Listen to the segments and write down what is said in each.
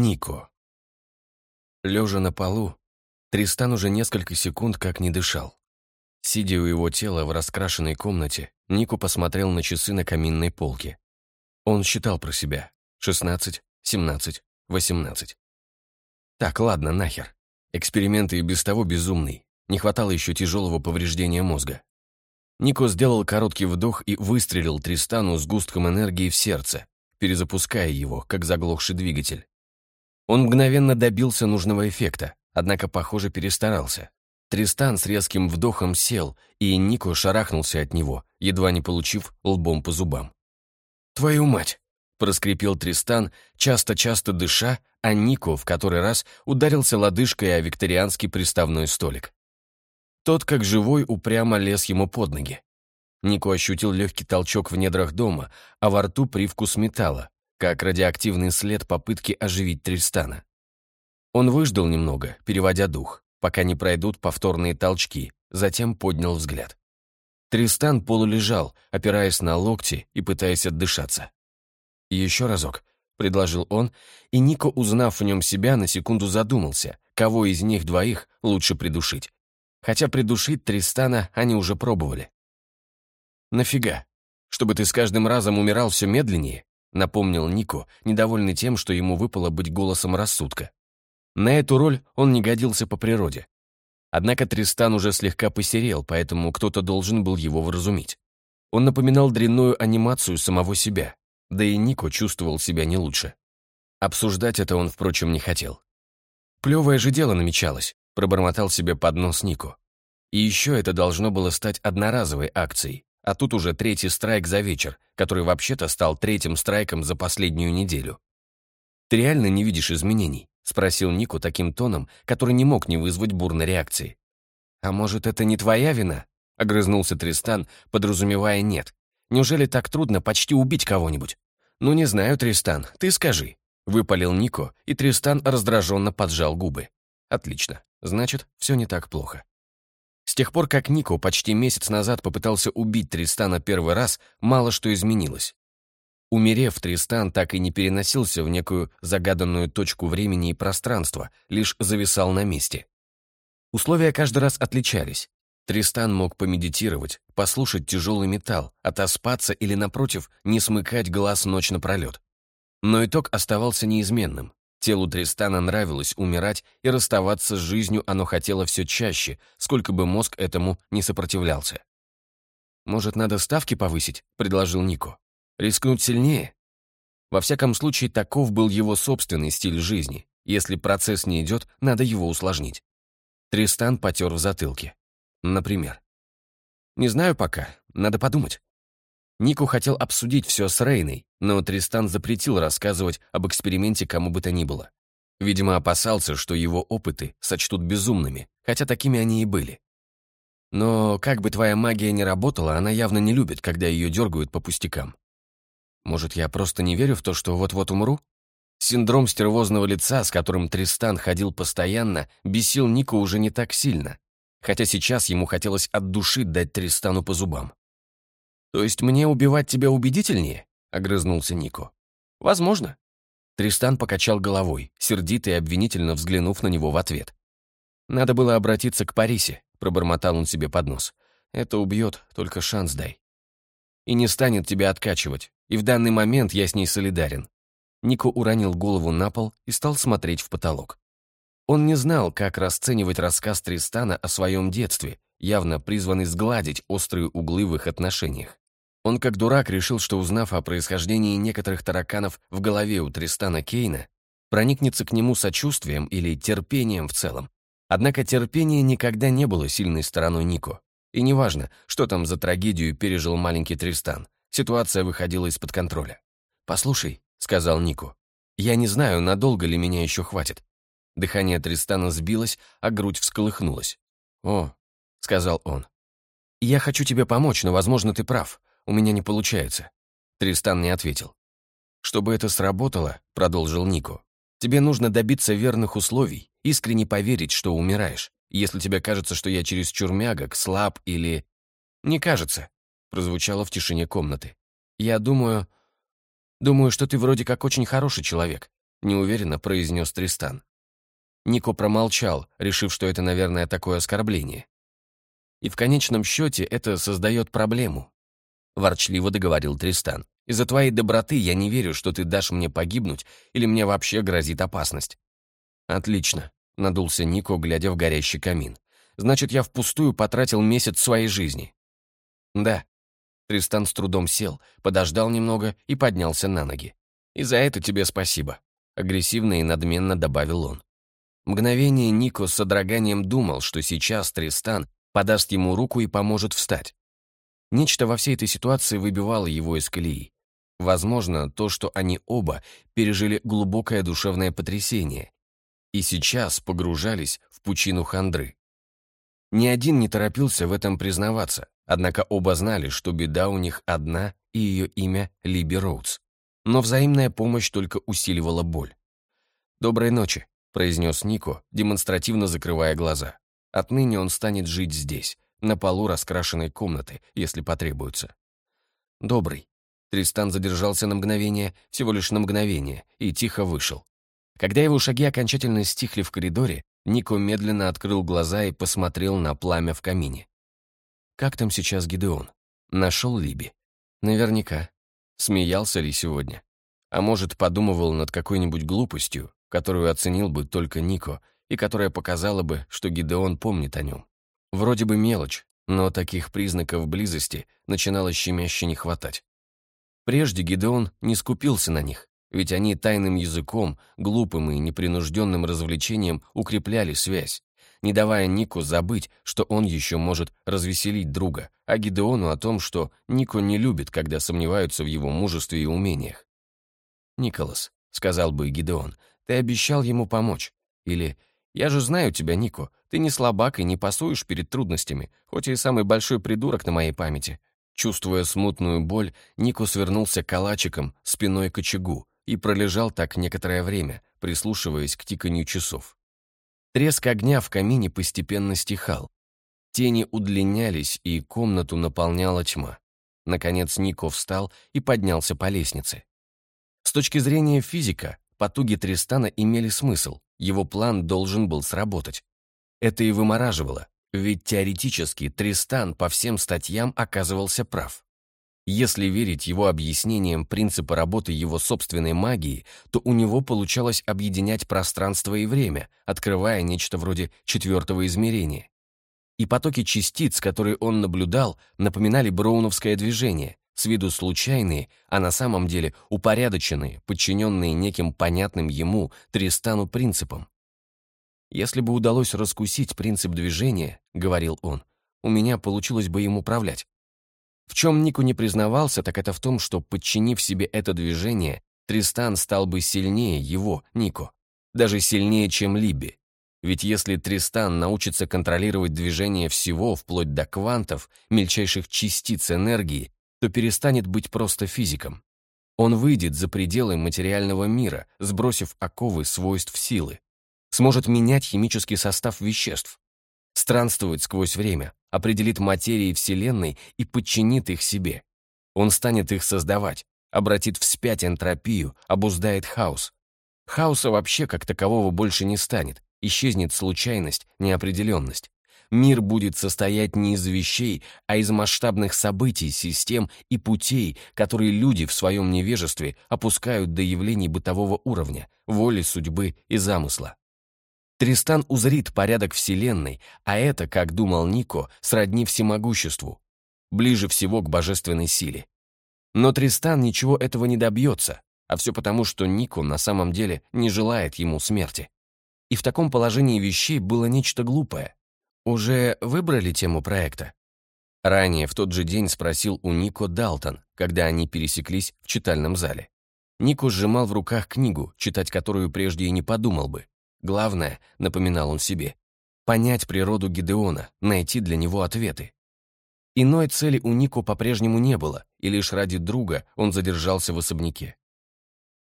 Нико. Лежа на полу, Тристан уже несколько секунд как не дышал. Сидя у его тела в раскрашенной комнате, Нико посмотрел на часы на каминной полке. Он считал про себя. 16, 17, 18. Так, ладно, нахер. Эксперименты и без того безумный. Не хватало еще тяжелого повреждения мозга. Нико сделал короткий вдох и выстрелил Тристану с густком энергии в сердце, перезапуская его, как заглохший двигатель. Он мгновенно добился нужного эффекта, однако, похоже, перестарался. Тристан с резким вдохом сел, и Нико шарахнулся от него, едва не получив лбом по зубам. «Твою мать!» — проскрипел Тристан, часто-часто дыша, а Нико в который раз ударился лодыжкой о викторианский приставной столик. Тот, как живой, упрямо лез ему под ноги. Нико ощутил легкий толчок в недрах дома, а во рту привкус металла, как радиоактивный след попытки оживить Тристана. Он выждал немного, переводя дух, пока не пройдут повторные толчки, затем поднял взгляд. Тристан полулежал, опираясь на локти и пытаясь отдышаться. «Еще разок», — предложил он, и Нико, узнав в нем себя, на секунду задумался, кого из них двоих лучше придушить. Хотя придушить Тристана они уже пробовали. «Нафига? Чтобы ты с каждым разом умирал все медленнее?» Напомнил Нико, недовольный тем, что ему выпало быть голосом рассудка. На эту роль он не годился по природе. Однако Тристан уже слегка посерел, поэтому кто-то должен был его вразумить. Он напоминал дрянную анимацию самого себя, да и Нико чувствовал себя не лучше. Обсуждать это он, впрочем, не хотел. «Плевое же дело намечалось», — пробормотал себе под нос Нико. И еще это должно было стать одноразовой акцией, а тут уже третий страйк за вечер, который вообще-то стал третьим страйком за последнюю неделю. «Ты реально не видишь изменений?» — спросил Нику таким тоном, который не мог не вызвать бурной реакции. «А может, это не твоя вина?» — огрызнулся Тристан, подразумевая «нет». «Неужели так трудно почти убить кого-нибудь?» «Ну, не знаю, Тристан, ты скажи», — выпалил Нико, и Тристан раздраженно поджал губы. «Отлично, значит, все не так плохо». С тех пор, как Нико почти месяц назад попытался убить Тристана первый раз, мало что изменилось. Умерев, Тристан так и не переносился в некую загаданную точку времени и пространства, лишь зависал на месте. Условия каждый раз отличались. Тристан мог помедитировать, послушать тяжелый металл, отоспаться или, напротив, не смыкать глаз ночь напролет. Но итог оставался неизменным. Телу Тристана нравилось умирать, и расставаться с жизнью оно хотело все чаще, сколько бы мозг этому не сопротивлялся. «Может, надо ставки повысить?» — предложил Нико. «Рискнуть сильнее?» Во всяком случае, таков был его собственный стиль жизни. Если процесс не идет, надо его усложнить. Тристан потер в затылке. Например. «Не знаю пока, надо подумать». Нику хотел обсудить все с Рейной, но Тристан запретил рассказывать об эксперименте кому бы то ни было. Видимо, опасался, что его опыты сочтут безумными, хотя такими они и были. Но как бы твоя магия ни работала, она явно не любит, когда ее дергают по пустякам. Может, я просто не верю в то, что вот-вот умру? Синдром стервозного лица, с которым Тристан ходил постоянно, бесил Нику уже не так сильно, хотя сейчас ему хотелось от души дать Тристану по зубам. «То есть мне убивать тебя убедительнее?» — огрызнулся Нико. «Возможно». Тристан покачал головой, сердито и обвинительно взглянув на него в ответ. «Надо было обратиться к Парисе», — пробормотал он себе под нос. «Это убьет, только шанс дай». «И не станет тебя откачивать, и в данный момент я с ней солидарен». Нико уронил голову на пол и стал смотреть в потолок. Он не знал, как расценивать рассказ Тристана о своем детстве, явно призванный сгладить острые углы в их отношениях. Он как дурак решил, что узнав о происхождении некоторых тараканов в голове у Тристана Кейна, проникнется к нему сочувствием или терпением в целом. Однако терпение никогда не было сильной стороной Нико. И неважно, что там за трагедию пережил маленький Тристан, ситуация выходила из-под контроля. «Послушай», — сказал Нико, — «я не знаю, надолго ли меня еще хватит». Дыхание Тристана сбилось, а грудь всколыхнулась. «О», — сказал он, — «я хочу тебе помочь, но, возможно, ты прав. У меня не получается». Тристан не ответил. «Чтобы это сработало», — продолжил Нико, «тебе нужно добиться верных условий, искренне поверить, что умираешь. Если тебе кажется, что я чересчур мягок, слаб или...» «Не кажется», — прозвучало в тишине комнаты. «Я думаю... Думаю, что ты вроде как очень хороший человек. — неуверенно произнес Тристан. Нико промолчал, решив, что это, наверное, такое оскорбление. И в конечном счете это создает проблему. Ворчливо договорил Тристан. Из-за твоей доброты я не верю, что ты дашь мне погибнуть или мне вообще грозит опасность. Отлично, надулся Нико, глядя в горящий камин. Значит, я впустую потратил месяц своей жизни. Да. Тристан с трудом сел, подождал немного и поднялся на ноги. И за это тебе спасибо, агрессивно и надменно добавил он. Мгновение Нико с содроганием думал, что сейчас Тристан подаст ему руку и поможет встать. Нечто во всей этой ситуации выбивало его из колеи. Возможно, то, что они оба пережили глубокое душевное потрясение и сейчас погружались в пучину хандры. Ни один не торопился в этом признаваться, однако оба знали, что беда у них одна и ее имя Либи Роудс. Но взаимная помощь только усиливала боль. «Доброй ночи», — произнес Нико, демонстративно закрывая глаза. Отныне он станет жить здесь, на полу раскрашенной комнаты, если потребуется. «Добрый». Тристан задержался на мгновение, всего лишь на мгновение, и тихо вышел. Когда его шаги окончательно стихли в коридоре, Нико медленно открыл глаза и посмотрел на пламя в камине. Как там сейчас Гидеон? Нашел Либи? Наверняка. Смеялся ли сегодня? А может, подумывал над какой-нибудь глупостью, которую оценил бы только Нико, и которая показала бы, что Гидеон помнит о нем. Вроде бы мелочь, но таких признаков близости начинало щемяще не хватать. Прежде Гидеон не скупился на них, ведь они тайным языком, глупым и непринужденным развлечением укрепляли связь, не давая Нику забыть, что он еще может развеселить друга, а Гидеону о том, что Нико не любит, когда сомневаются в его мужестве и умениях. «Николас», — сказал бы Гидеон, — «ты обещал ему помочь». Или «Я же знаю тебя, Нико, ты не слабак и не пасуешь перед трудностями, хоть и самый большой придурок на моей памяти». Чувствуя смутную боль, Нико свернулся калачиком спиной к очагу и пролежал так некоторое время, прислушиваясь к тиканью часов. Треск огня в камине постепенно стихал. Тени удлинялись, и комнату наполняла тьма. Наконец Нико встал и поднялся по лестнице. С точки зрения физика, потуги Тристана имели смысл, его план должен был сработать. Это и вымораживало, ведь теоретически Тристан по всем статьям оказывался прав. Если верить его объяснениям принципа работы его собственной магии, то у него получалось объединять пространство и время, открывая нечто вроде четвертого измерения. И потоки частиц, которые он наблюдал, напоминали броуновское движение, с виду случайные, а на самом деле упорядоченные, подчиненные неким понятным ему, Тристану принципам. «Если бы удалось раскусить принцип движения, — говорил он, — у меня получилось бы им управлять. В чем Нику не признавался, так это в том, что, подчинив себе это движение, Тристан стал бы сильнее его, Нико, даже сильнее, чем Либи. Ведь если Тристан научится контролировать движение всего, вплоть до квантов, мельчайших частиц энергии, то перестанет быть просто физиком. Он выйдет за пределы материального мира, сбросив оковы свойств силы сможет менять химический состав веществ, странствовать сквозь время, определит материи Вселенной и подчинит их себе. Он станет их создавать, обратит вспять энтропию, обуздает хаос. Хаоса вообще как такового больше не станет, исчезнет случайность, неопределенность. Мир будет состоять не из вещей, а из масштабных событий, систем и путей, которые люди в своем невежестве опускают до явлений бытового уровня, воли, судьбы и замысла. Тристан узрит порядок Вселенной, а это, как думал Нико, сродни всемогуществу, ближе всего к божественной силе. Но Тристан ничего этого не добьется, а все потому, что Нико на самом деле не желает ему смерти. И в таком положении вещей было нечто глупое. Уже выбрали тему проекта? Ранее в тот же день спросил у Нико Далтон, когда они пересеклись в читальном зале. Нико сжимал в руках книгу, читать которую прежде и не подумал бы. Главное, напоминал он себе, понять природу Гидеона, найти для него ответы. Иной цели у Нико по-прежнему не было, и лишь ради друга он задержался в особняке.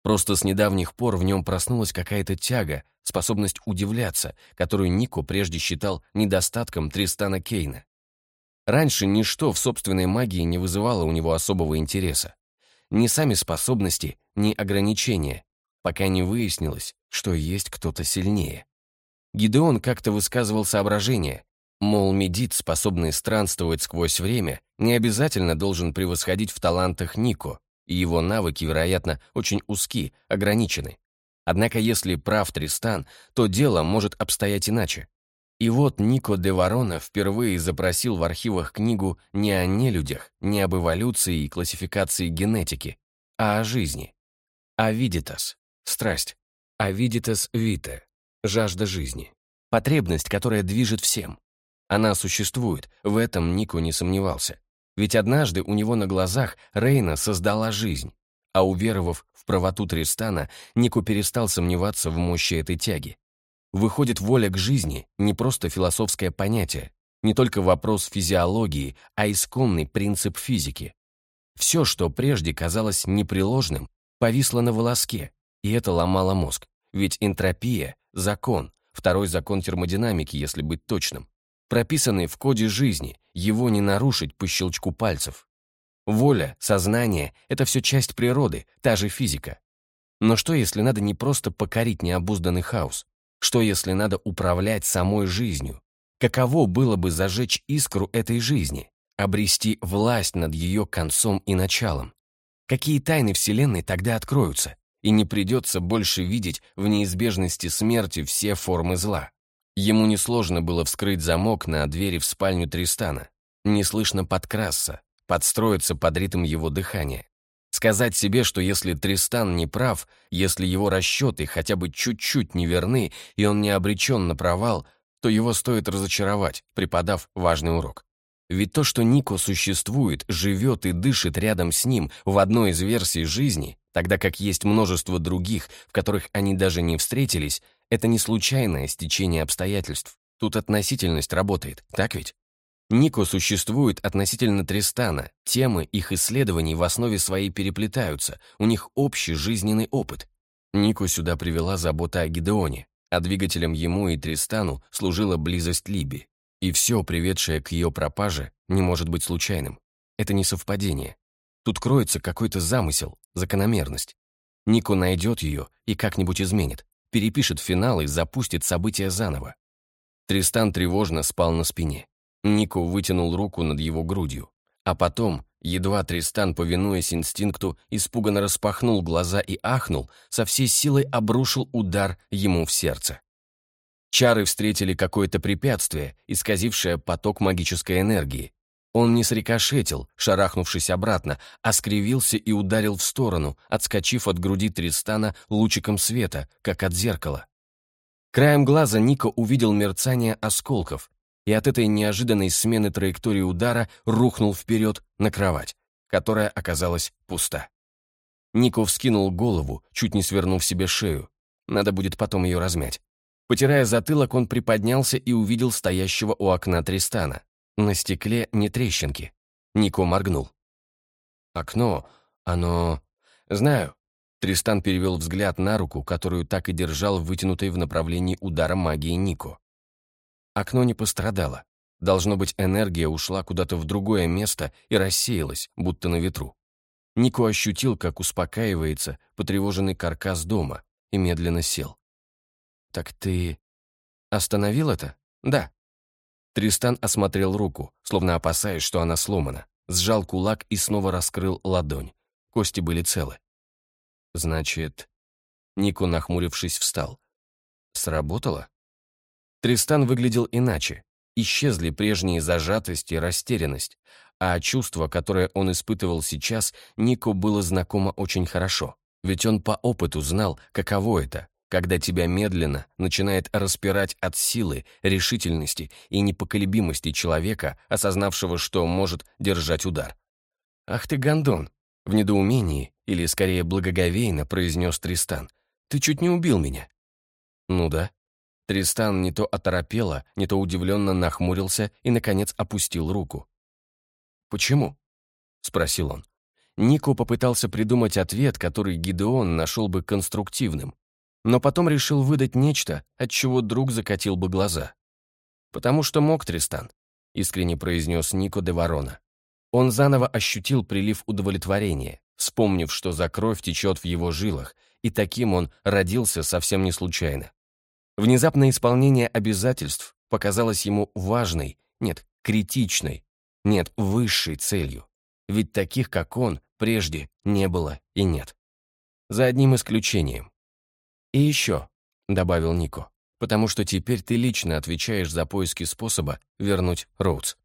Просто с недавних пор в нем проснулась какая-то тяга, способность удивляться, которую Нико прежде считал недостатком Тристана Кейна. Раньше ничто в собственной магии не вызывало у него особого интереса. Ни сами способности, ни ограничения, пока не выяснилось, что есть кто-то сильнее. Гидеон как-то высказывал соображение, мол, медит, способный странствовать сквозь время, не обязательно должен превосходить в талантах Нико, и его навыки, вероятно, очень узки, ограничены. Однако если прав Тристан, то дело может обстоять иначе. И вот Нико де Ворона впервые запросил в архивах книгу не о нелюдях, не об эволюции и классификации генетики, а о жизни. Авидитас — страсть. Авидитас вите — жажда жизни. Потребность, которая движет всем. Она существует, в этом Нико не сомневался. Ведь однажды у него на глазах Рейна создала жизнь, а уверовав в правоту Тристана, Нико перестал сомневаться в мощи этой тяги. Выходит, воля к жизни — не просто философское понятие, не только вопрос физиологии, а исконный принцип физики. Все, что прежде казалось непреложным, повисло на волоске, и это ломало мозг. Ведь энтропия — закон, второй закон термодинамики, если быть точным, прописанный в коде жизни, его не нарушить по щелчку пальцев. Воля, сознание — это все часть природы, та же физика. Но что, если надо не просто покорить необузданный хаос, что если надо управлять самой жизнью? Каково было бы зажечь искру этой жизни, обрести власть над ее концом и началом? Какие тайны Вселенной тогда откроются, и не придется больше видеть в неизбежности смерти все формы зла? Ему несложно было вскрыть замок на двери в спальню Тристана, неслышно подкрасться, подстроиться под ритм его дыхания. Сказать себе, что если Тристан не прав, если его расчеты хотя бы чуть-чуть неверны, и он не обречен на провал, то его стоит разочаровать, преподав важный урок. Ведь то, что Нико существует, живет и дышит рядом с ним в одной из версий жизни, тогда как есть множество других, в которых они даже не встретились, это не случайное стечение обстоятельств. Тут относительность работает, так ведь? Нико существует относительно Тристана, темы их исследований в основе своей переплетаются, у них общий жизненный опыт. Нико сюда привела забота о Гидеоне, а двигателем ему и Тристану служила близость Либи. И все, приведшее к ее пропаже, не может быть случайным. Это не совпадение. Тут кроется какой-то замысел, закономерность. Нико найдет ее и как-нибудь изменит, перепишет финал и запустит события заново. Тристан тревожно спал на спине. Нико вытянул руку над его грудью. А потом, едва Тристан, повинуясь инстинкту, испуганно распахнул глаза и ахнул, со всей силой обрушил удар ему в сердце. Чары встретили какое-то препятствие, исказившее поток магической энергии. Он не срикошетил, шарахнувшись обратно, а скривился и ударил в сторону, отскочив от груди Тристана лучиком света, как от зеркала. Краем глаза Ника увидел мерцание осколков, и от этой неожиданной смены траектории удара рухнул вперед на кровать, которая оказалась пуста. Нико вскинул голову, чуть не свернув себе шею. Надо будет потом ее размять. Потирая затылок, он приподнялся и увидел стоящего у окна Тристана. На стекле не трещинки. Нико моргнул. «Окно, оно...» «Знаю». Тристан перевел взгляд на руку, которую так и держал вытянутой в направлении удара магии Нико. Окно не пострадало. Должно быть, энергия ушла куда-то в другое место и рассеялась, будто на ветру. Нико ощутил, как успокаивается потревоженный каркас дома, и медленно сел. «Так ты... остановил это?» «Да». Тристан осмотрел руку, словно опасаясь, что она сломана, сжал кулак и снова раскрыл ладонь. Кости были целы. «Значит...» Нико, нахмурившись, встал. «Сработало?» Тристан выглядел иначе. Исчезли прежние зажатость и растерянность, а чувство, которое он испытывал сейчас, Нико было знакомо очень хорошо. Ведь он по опыту знал, каково это, когда тебя медленно начинает распирать от силы, решительности и непоколебимости человека, осознавшего, что может держать удар. «Ах ты, гондон!» — в недоумении, или скорее благоговейно произнес Тристан. «Ты чуть не убил меня». «Ну да», Тристан не то оторопело, не то удивленно нахмурился и, наконец, опустил руку. «Почему?» — спросил он. Нико попытался придумать ответ, который Гидеон нашел бы конструктивным, но потом решил выдать нечто, от чего друг закатил бы глаза. «Потому что мог, Тристан», — искренне произнес Нико де Ворона. Он заново ощутил прилив удовлетворения, вспомнив, что за кровь течет в его жилах, и таким он родился совсем не случайно. Внезапное исполнение обязательств показалось ему важной, нет, критичной, нет, высшей целью. Ведь таких, как он, прежде не было и нет. За одним исключением. «И еще», — добавил Нико, «потому что теперь ты лично отвечаешь за поиски способа вернуть Роудс».